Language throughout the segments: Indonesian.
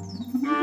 Mm-hmm.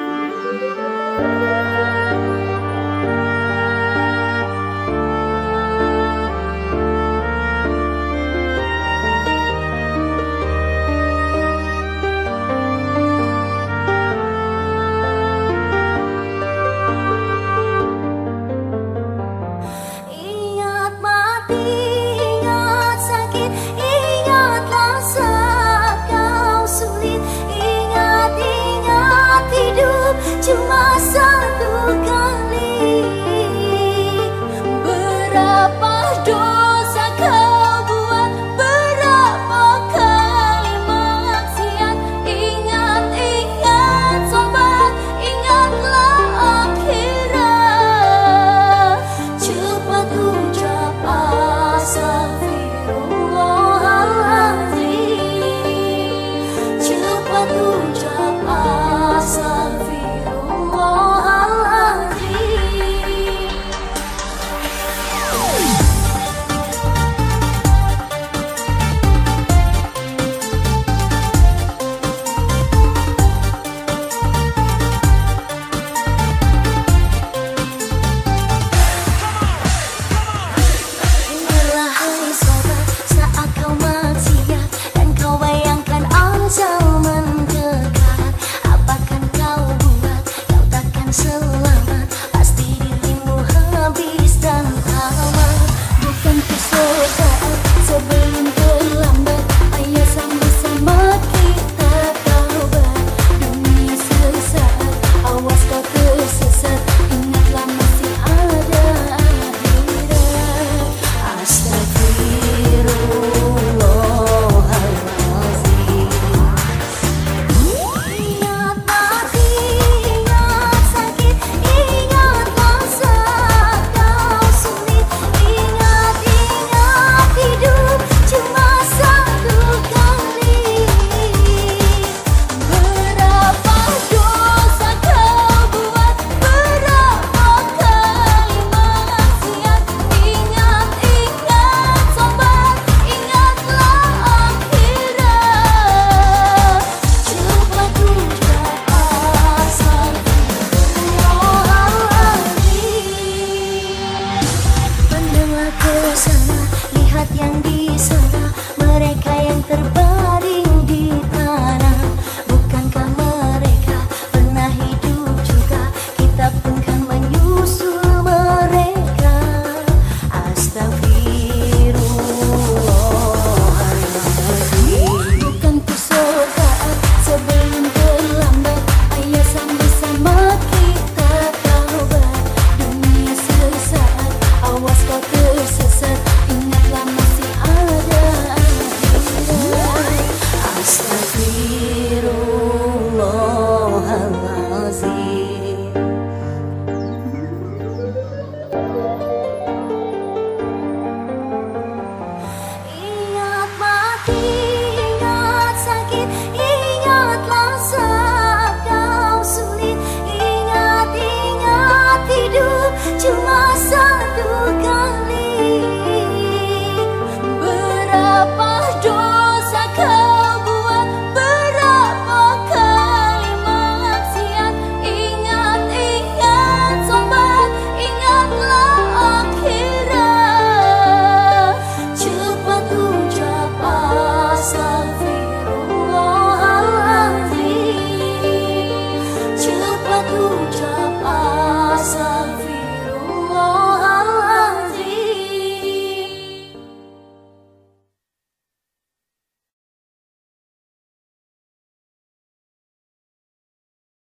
ucap asa